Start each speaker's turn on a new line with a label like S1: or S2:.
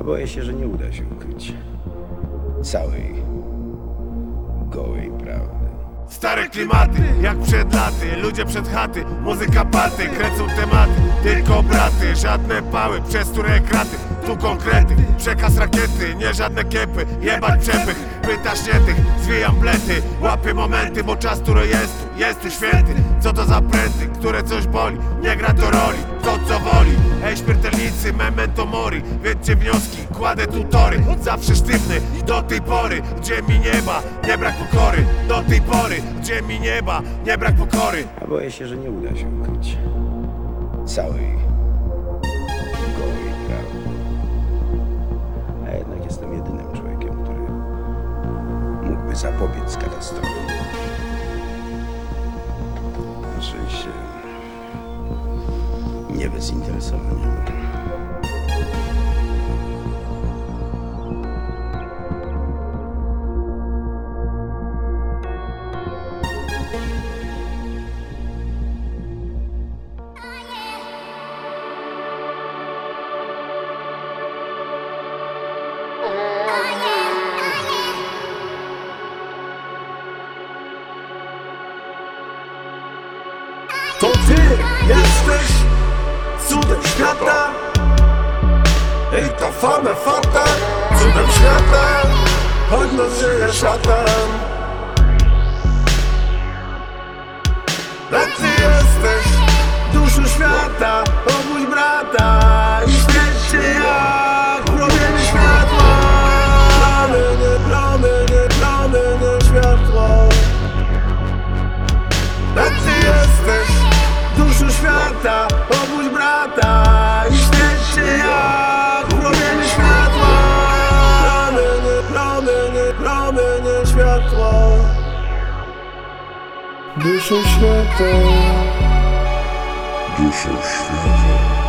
S1: A boję się, że nie uda się ukryć całej gołej prawdy.
S2: Stare klimaty, jak przed laty Ludzie przed chaty, muzyka paty Kręcą tematy, tylko braty Żadne pały, przez które kraty. Tu konkrety, przekaz rakiety Nie żadne kiepy, jebać przepych. Pytasz nie tych, zwijam plety. Łapię momenty, bo czas, który jest Jest tu święty, co to za pręty Które coś boli, nie gra to roli To co woli, ej śmiertelnicy Memento mori, wiecie wnioski Kładę tu tory, zawsze sztywny Do tej pory, gdzie mi nieba Nie brak pokory, do tej pory Gdzie mi nieba, nie brak pokory.
S1: A boję się, że nie uda się ukryć całej gołej prawdy. A jednak jestem jedynym człowiekiem, który mógłby zapobiec katastrofie. Oczywiście nie bezinteresownie.
S3: To ty jesteś cudem świata. Ej, ta fama fata Cudem świata. Choć nas żyje szatan. A ty jesteś duszą świata toi Düşüşlerde Düşüşlerde